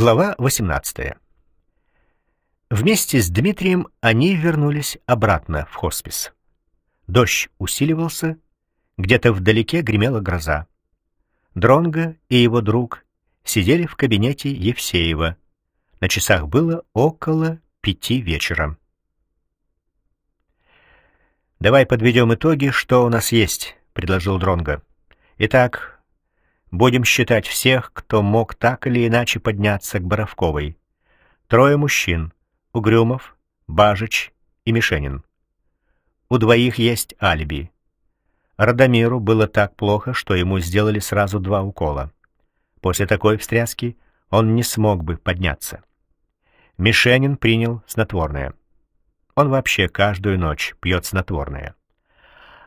Глава 18. Вместе с Дмитрием они вернулись обратно в хоспис. Дождь усиливался, где-то вдалеке гремела гроза. Дронго и его друг сидели в кабинете Евсеева. На часах было около пяти вечера. «Давай подведем итоги, что у нас есть», — предложил Дронго. «Итак, Будем считать всех, кто мог так или иначе подняться к Боровковой. Трое мужчин — Угрюмов, Бажич и Мишенин. У двоих есть алиби. Радомиру было так плохо, что ему сделали сразу два укола. После такой встряски он не смог бы подняться. Мишенин принял снотворное. Он вообще каждую ночь пьет снотворное.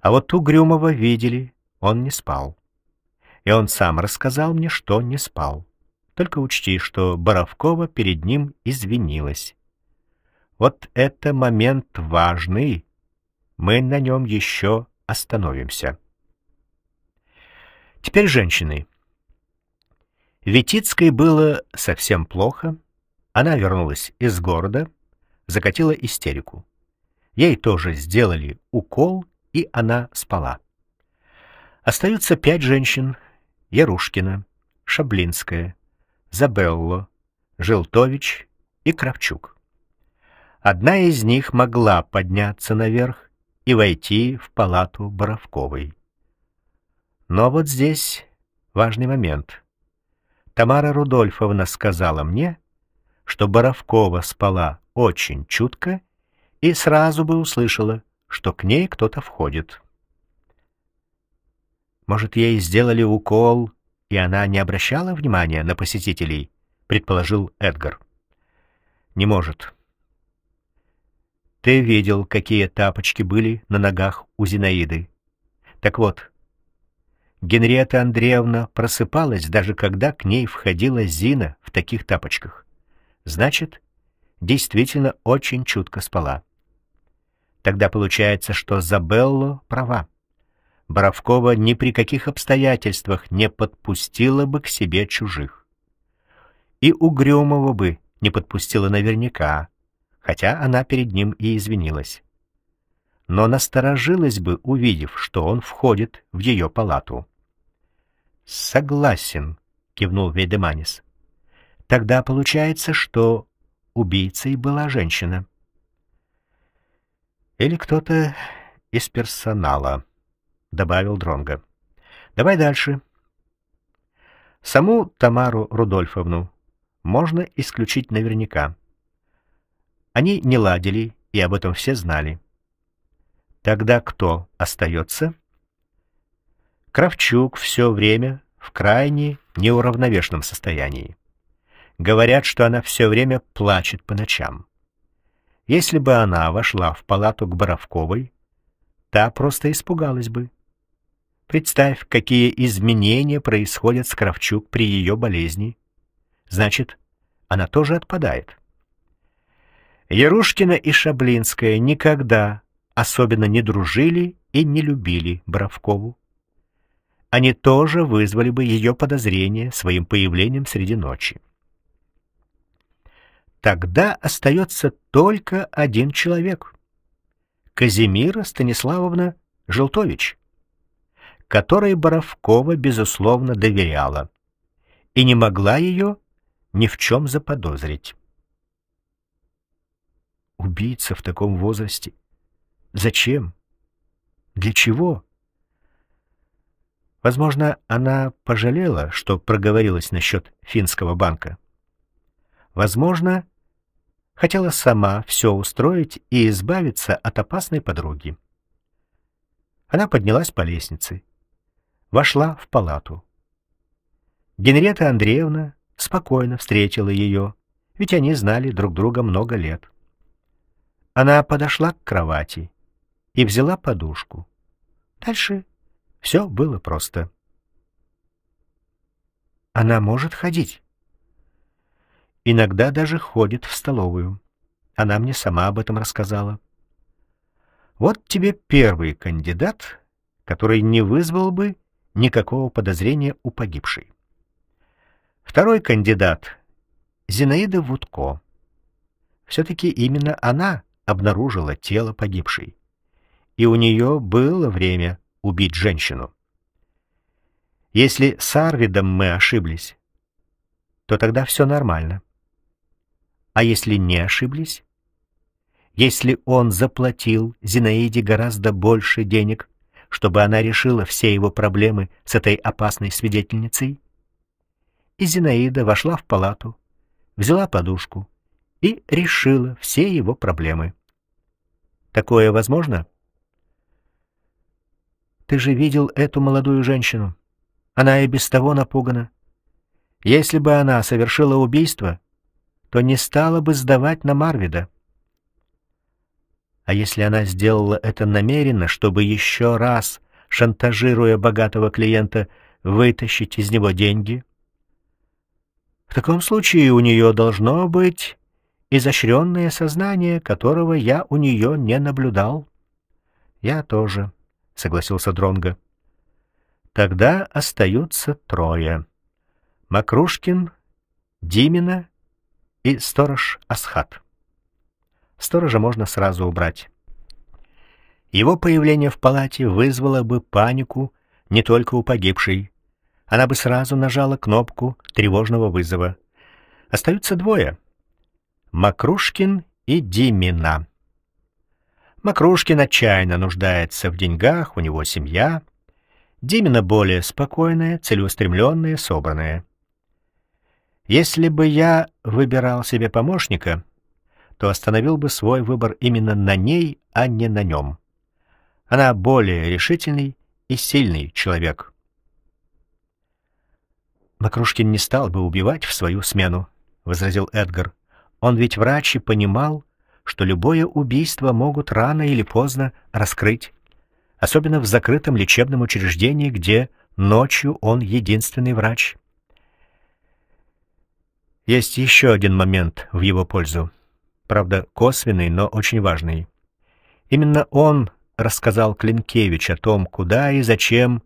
А вот Угрюмова видели, он не спал и он сам рассказал мне, что не спал. Только учти, что Боровкова перед ним извинилась. Вот это момент важный. Мы на нем еще остановимся. Теперь женщины. Витицкой было совсем плохо. Она вернулась из города, закатила истерику. Ей тоже сделали укол, и она спала. Остаются пять женщин, Ярушкина, Шаблинская, Забелло, Желтович и Кравчук. Одна из них могла подняться наверх и войти в палату Боровковой. Но вот здесь важный момент. Тамара Рудольфовна сказала мне, что Боровкова спала очень чутко и сразу бы услышала, что к ней кто-то входит. Может, ей сделали укол, и она не обращала внимания на посетителей, предположил Эдгар. Не может. Ты видел, какие тапочки были на ногах у Зинаиды. Так вот, Генриетта Андреевна просыпалась, даже когда к ней входила Зина в таких тапочках. Значит, действительно очень чутко спала. Тогда получается, что Забелло права. Боровкова ни при каких обстоятельствах не подпустила бы к себе чужих. И Угрюмова бы не подпустила наверняка, хотя она перед ним и извинилась. Но насторожилась бы, увидев, что он входит в ее палату. «Согласен», — кивнул Вейдеманис. «Тогда получается, что убийцей была женщина». «Или кто-то из персонала», — добавил Дронга. Давай дальше. Саму Тамару Рудольфовну можно исключить наверняка. Они не ладили, и об этом все знали. Тогда кто остается? Кравчук все время в крайне неуравновешенном состоянии. Говорят, что она все время плачет по ночам. Если бы она вошла в палату к Боровковой, та просто испугалась бы. Представь, какие изменения происходят с Кравчук при ее болезни. Значит, она тоже отпадает. Ярушкина и Шаблинская никогда особенно не дружили и не любили Бравкову. Они тоже вызвали бы ее подозрения своим появлением среди ночи. Тогда остается только один человек — Казимира Станиславовна Желтович которой Боровкова, безусловно, доверяла и не могла ее ни в чем заподозрить. Убийца в таком возрасте? Зачем? Для чего? Возможно, она пожалела, что проговорилась насчет финского банка. Возможно, хотела сама все устроить и избавиться от опасной подруги. Она поднялась по лестнице вошла в палату. Генрета Андреевна спокойно встретила ее, ведь они знали друг друга много лет. Она подошла к кровати и взяла подушку. Дальше все было просто. Она может ходить. Иногда даже ходит в столовую. Она мне сама об этом рассказала. Вот тебе первый кандидат, который не вызвал бы никакого подозрения у погибшей. Второй кандидат Зинаида Вудко. Все-таки именно она обнаружила тело погибшей. И у нее было время убить женщину. Если с Арвидом мы ошиблись, то тогда все нормально. А если не ошиблись? Если он заплатил Зинаиде гораздо больше денег, чтобы она решила все его проблемы с этой опасной свидетельницей? И Зинаида вошла в палату, взяла подушку и решила все его проблемы. Такое возможно? Ты же видел эту молодую женщину. Она и без того напугана. Если бы она совершила убийство, то не стала бы сдавать на Марвида. А если она сделала это намеренно, чтобы еще раз, шантажируя богатого клиента, вытащить из него деньги? В таком случае у нее должно быть изощренное сознание, которого я у нее не наблюдал. Я тоже, согласился Дронга. Тогда остаются трое: Макрушкин, Димина и сторож Асхат. Сторожа можно сразу убрать. Его появление в палате вызвало бы панику не только у погибшей. Она бы сразу нажала кнопку тревожного вызова. Остаются двое — Макрушкин и Димина. Макрушкин отчаянно нуждается в деньгах, у него семья. Димина более спокойная, целеустремленная, собранная. Если бы я выбирал себе помощника, то остановил бы свой выбор именно на ней, а не на нем. Она более решительный и сильный человек. Макрушкин не стал бы убивать в свою смену, возразил Эдгар. Он ведь врач и понимал, что любое убийство могут рано или поздно раскрыть, особенно в закрытом лечебном учреждении, где ночью он единственный врач. Есть еще один момент в его пользу. Правда, косвенный, но очень важный. Именно он рассказал Клинкевич о том, куда и зачем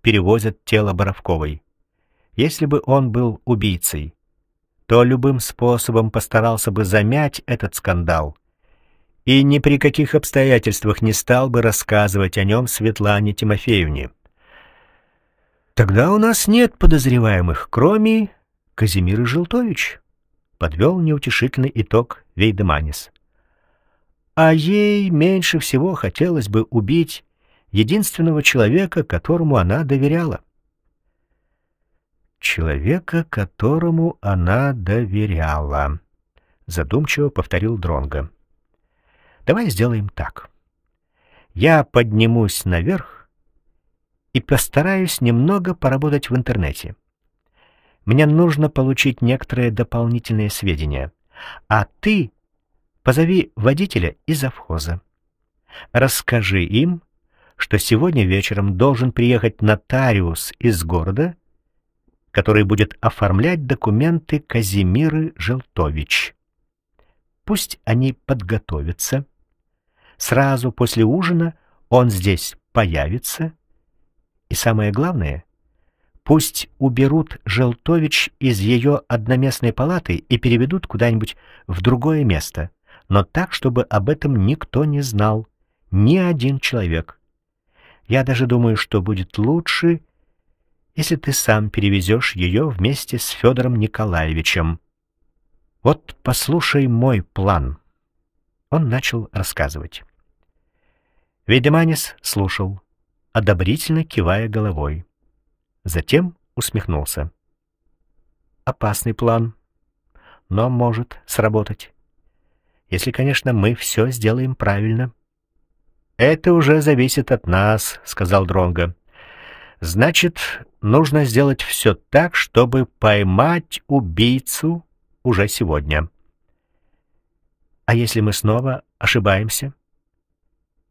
перевозят тело Боровковой. Если бы он был убийцей, то любым способом постарался бы замять этот скандал и ни при каких обстоятельствах не стал бы рассказывать о нем Светлане Тимофеевне. Тогда у нас нет подозреваемых, кроме Казимиры Желтович, подвел неутешительный итог Вейдеманис. А ей меньше всего хотелось бы убить единственного человека, которому она доверяла человека, которому она доверяла, задумчиво повторил Дронга. Давай сделаем так. Я поднимусь наверх и постараюсь немного поработать в интернете. Мне нужно получить некоторые дополнительные сведения. А ты позови водителя и завхоза. Расскажи им, что сегодня вечером должен приехать нотариус из города который будет оформлять документы Казимиры Желтович. Пусть они подготовятся. Сразу после ужина он здесь появится. И самое главное, пусть уберут Желтович из ее одноместной палаты и переведут куда-нибудь в другое место, но так, чтобы об этом никто не знал, ни один человек. Я даже думаю, что будет лучше, если ты сам перевезешь ее вместе с Федором Николаевичем. Вот послушай мой план. Он начал рассказывать. Вейдеманис слушал, одобрительно кивая головой. Затем усмехнулся. Опасный план, но может сработать. Если, конечно, мы все сделаем правильно. Это уже зависит от нас, сказал Дронга. Значит, нужно сделать все так, чтобы поймать убийцу уже сегодня. А если мы снова ошибаемся?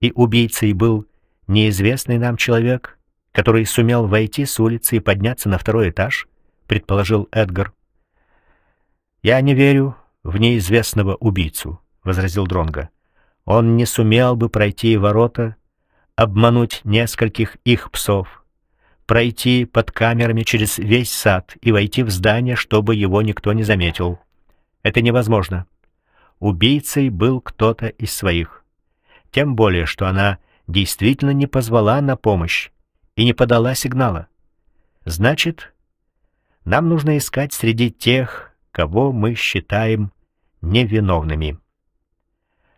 И убийцей был неизвестный нам человек, который сумел войти с улицы и подняться на второй этаж, предположил Эдгар. Я не верю в неизвестного убийцу, возразил Дронга. Он не сумел бы пройти ворота, обмануть нескольких их псов пройти под камерами через весь сад и войти в здание, чтобы его никто не заметил. Это невозможно. Убийцей был кто-то из своих. Тем более, что она действительно не позвала на помощь и не подала сигнала. Значит, нам нужно искать среди тех, кого мы считаем невиновными.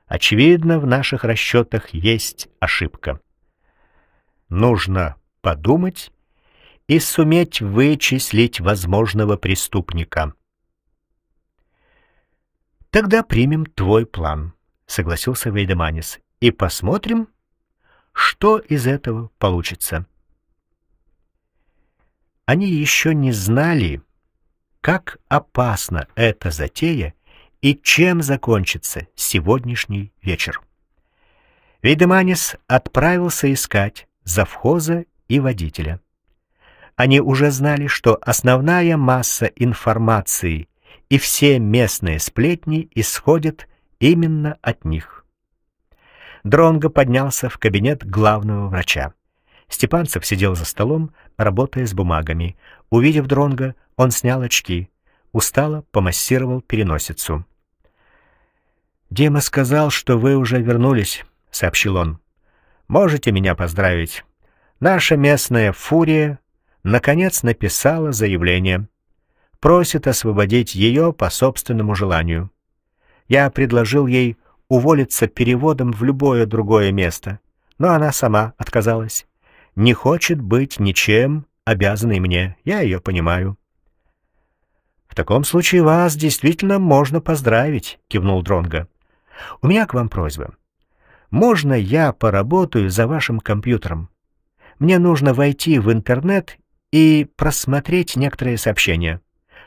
Очевидно, в наших расчетах есть ошибка. Нужно подумать и суметь вычислить возможного преступника. Тогда примем твой план, согласился Вейдеманис, и посмотрим, что из этого получится. Они еще не знали, как опасна эта затея и чем закончится сегодняшний вечер. Вейдеманис отправился искать завхоза и водителя. Они уже знали, что основная масса информации и все местные сплетни исходят именно от них. Дронго поднялся в кабинет главного врача. Степанцев сидел за столом, работая с бумагами. Увидев Дронга, он снял очки, устало помассировал переносицу. Дима сказал, что вы уже вернулись, сообщил он. Можете меня поздравить. Наша местная фурия наконец написала заявление. Просит освободить ее по собственному желанию. Я предложил ей уволиться переводом в любое другое место, но она сама отказалась не хочет быть ничем обязанной мне. Я ее понимаю. В таком случае вас действительно можно поздравить, кивнул Дронга. У меня к вам просьба. Можно я поработаю за вашим компьютером? Мне нужно войти в интернет и просмотреть некоторые сообщения,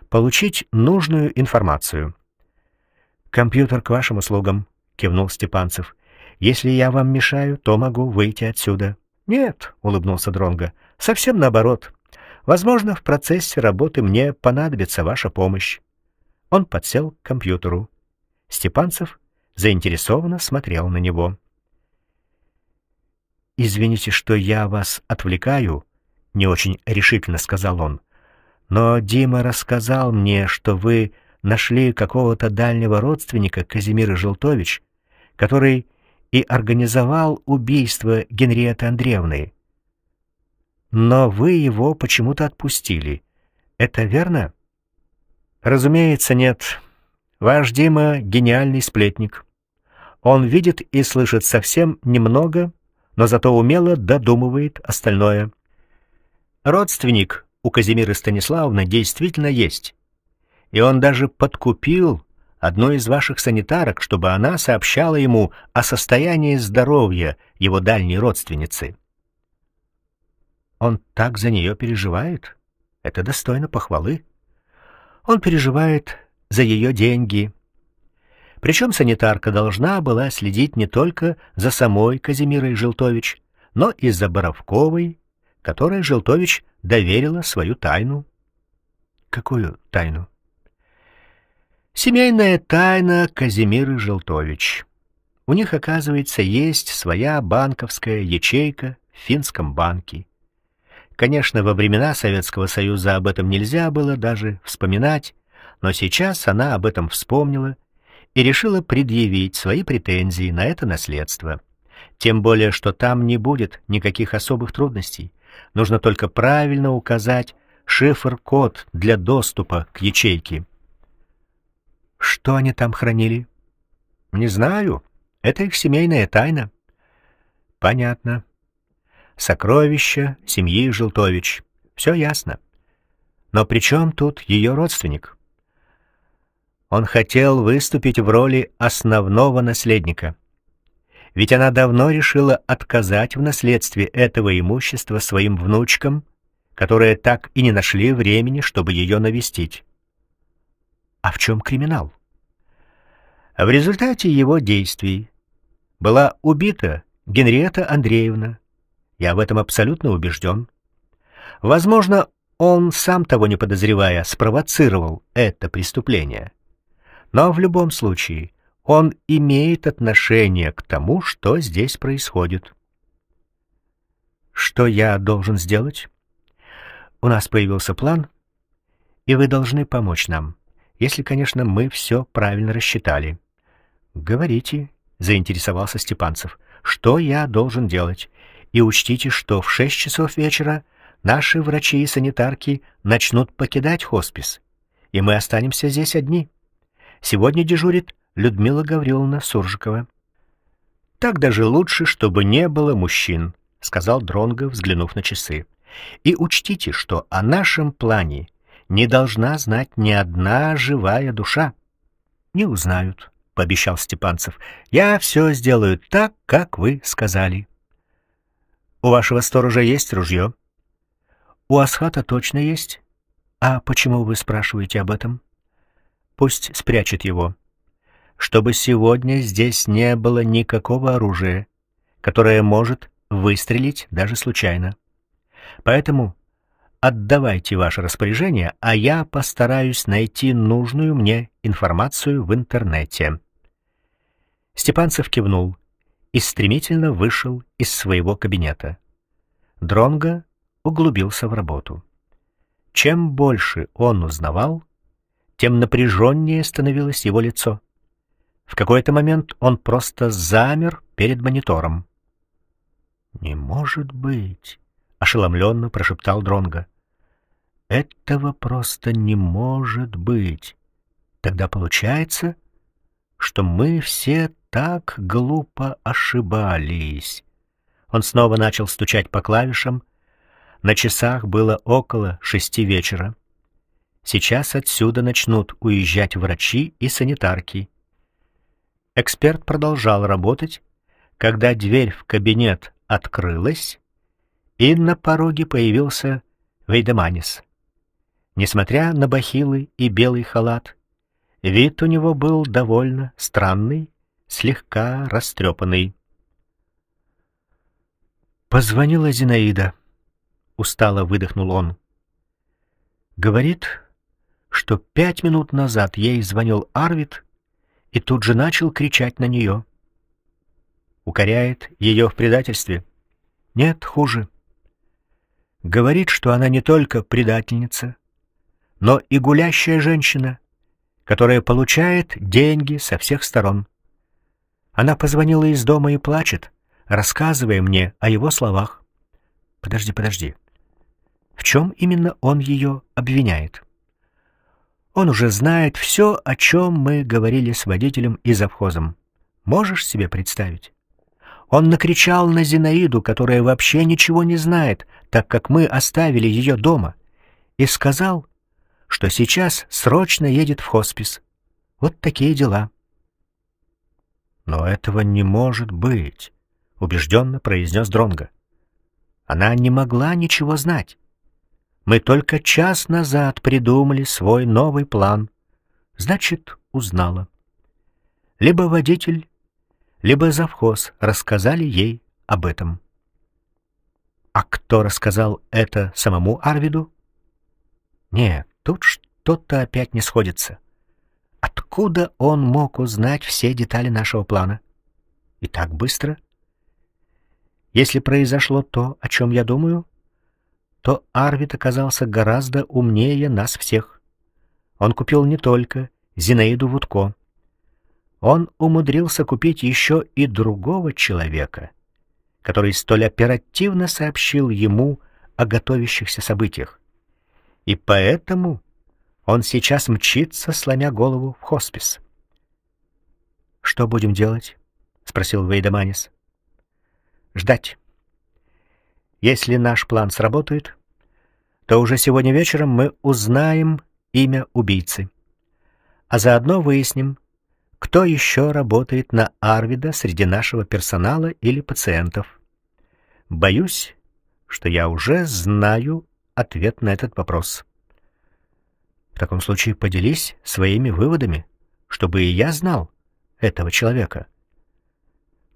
получить нужную информацию. Компьютер к вашим услугам, кивнул Степанцев. Если я вам мешаю, то могу выйти отсюда. Нет, улыбнулся Дронга. Совсем наоборот. Возможно, в процессе работы мне понадобится ваша помощь. Он подсел к компьютеру. Степанцев заинтересованно смотрел на него. Извините, что я вас отвлекаю, не очень решительно сказал он. Но Дима рассказал мне, что вы нашли какого-то дальнего родственника Казимиры Желтович, который и организовал убийство Генриетты Андреевны. Но вы его почему-то отпустили. Это верно? Разумеется, нет. Ваш Дима гениальный сплетник. Он видит и слышит совсем немного, но зато умело додумывает остальное. Родственник у Казимиры Станиславовны действительно есть. И он даже подкупил одной из ваших санитарок, чтобы она сообщала ему о состоянии здоровья его дальней родственницы. Он так за нее переживает. Это достойно похвалы. Он переживает за ее деньги. Причем санитарка должна была следить не только за самой Казимирой Желтович, но и за Боровковой, которой Желтович доверила свою тайну. Какую тайну? Семейная тайна Казимиры Желтович. У них, оказывается, есть своя банковская ячейка в финском банке. Конечно, во времена Советского Союза об этом нельзя было даже вспоминать, но сейчас она об этом вспомнила и решила предъявить свои претензии на это наследство. Тем более, что там не будет никаких особых трудностей. Нужно только правильно указать шифр-код для доступа к ячейке. Что они там хранили? Не знаю. Это их семейная тайна. Понятно. Сокровища семьи Желтович. Все ясно. Но при чем тут ее родственник? Он хотел выступить в роли основного наследника. Ведь она давно решила отказать в наследстве этого имущества своим внучкам, которые так и не нашли времени, чтобы ее навестить. А в чем криминал? В результате его действий была убита Генриетта Андреевна. Я в этом абсолютно убежден. Возможно, он, сам того не подозревая, спровоцировал это преступление. Но в любом случае он имеет отношение к тому, что здесь происходит. Что я должен сделать? У нас появился план, и вы должны помочь нам. Если, конечно, мы все правильно рассчитали. Говорите, заинтересовался Степанцев. Что я должен делать? И учтите, что в шесть часов вечера наши врачи и санитарки начнут покидать хоспис, и мы останемся здесь одни. Сегодня дежурит Людмила Гавриловна Суржикова. Так даже лучше, чтобы не было мужчин, сказал Дронго, взглянув на часы. И учтите, что о нашем плане не должна знать ни одна живая душа. Не узнают, пообещал Степанцев. Я все сделаю так, как вы сказали. У вашего сторожа есть ружье?» У Асхата точно есть. А почему вы спрашиваете об этом? Пусть спрячет его, чтобы сегодня здесь не было никакого оружия, которое может выстрелить даже случайно. Поэтому отдавайте ваше распоряжение, а я постараюсь найти нужную мне информацию в интернете. Степанцев кивнул и стремительно вышел из своего кабинета. Дронго углубился в работу. Чем больше он узнавал, тем напряженнее становилось его лицо. В какой-то момент он просто замер перед монитором. «Не может быть!» — ошеломленно прошептал Дронго. «Этого просто не может быть! Тогда получается, что мы все так глупо ошибались!» Он снова начал стучать по клавишам. На часах было около шести вечера. Сейчас отсюда начнут уезжать врачи и санитарки. Эксперт продолжал работать, когда дверь в кабинет открылась, и на пороге появился Вейдеманис. Несмотря на бахилы и белый халат, вид у него был довольно странный, слегка растрепанный. Позвонила Зинаида. Устало выдохнул он. Говорит, что пять минут назад ей звонил Арвид и тут же начал кричать на нее. Укоряет ее в предательстве? Нет, хуже. Говорит, что она не только предательница, но и гулящая женщина, которая получает деньги со всех сторон. Она позвонила из дома и плачет, рассказывая мне о его словах. Подожди, подожди. В чем именно он ее обвиняет? Он уже знает все, о чем мы говорили с водителем и завхозом. Можешь себе представить? Он накричал на Зинаиду, которая вообще ничего не знает, так как мы оставили ее дома, и сказал, что сейчас срочно едет в хоспис. Вот такие дела. Но этого не может быть убежденно произнес Дронга. Она не могла ничего знать. Мы только час назад придумали свой новый план. Значит, узнала. Либо водитель, либо завхоз рассказали ей об этом. А кто рассказал это самому Арвиду? Нет, тут что-то опять не сходится. Откуда он мог узнать все детали нашего плана? И так быстро? Если произошло то, о чем я думаю, то Арвид оказался гораздо умнее нас всех. Он купил не только Зинаиду Вудко. Он умудрился купить еще и другого человека, который столь оперативно сообщил ему о готовящихся событиях. И поэтому он сейчас мчится, сломя голову в хоспис. «Что будем делать?» — спросил Вейдаманис ждать. Если наш план сработает, то уже сегодня вечером мы узнаем имя убийцы. А заодно выясним, кто еще работает на Арвида среди нашего персонала или пациентов. Боюсь, что я уже знаю ответ на этот вопрос. В таком случае поделись своими выводами, чтобы и я знал этого человека.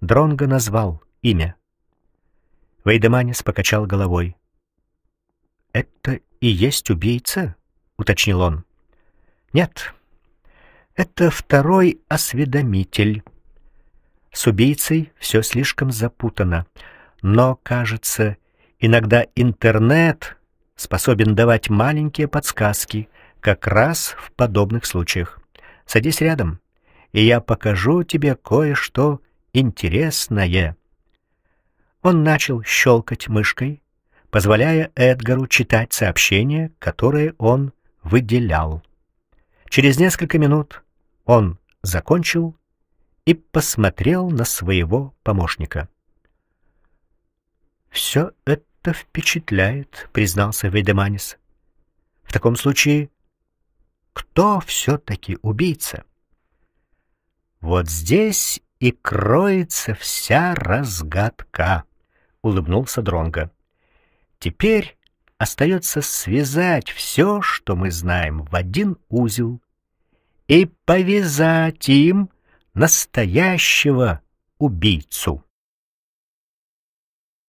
Дронго назвал имя. Вейдеманис покачал головой. «Это и есть убийца?» — уточнил он. «Нет, это второй осведомитель. С убийцей все слишком запутано, но, кажется, иногда интернет способен давать маленькие подсказки, как раз в подобных случаях. Садись рядом, и я покажу тебе кое-что интересное. Он начал щелкать мышкой, позволяя Эдгару читать сообщения, которые он выделял. Через несколько минут он закончил и посмотрел на своего помощника. «Все это впечатляет», — признался Вейдеманис. «В таком случае, кто все-таки убийца?» «Вот здесь и кроется вся разгадка», — улыбнулся Дронго. «Теперь остается связать все, что мы знаем, в один узел и повязать им настоящего убийцу.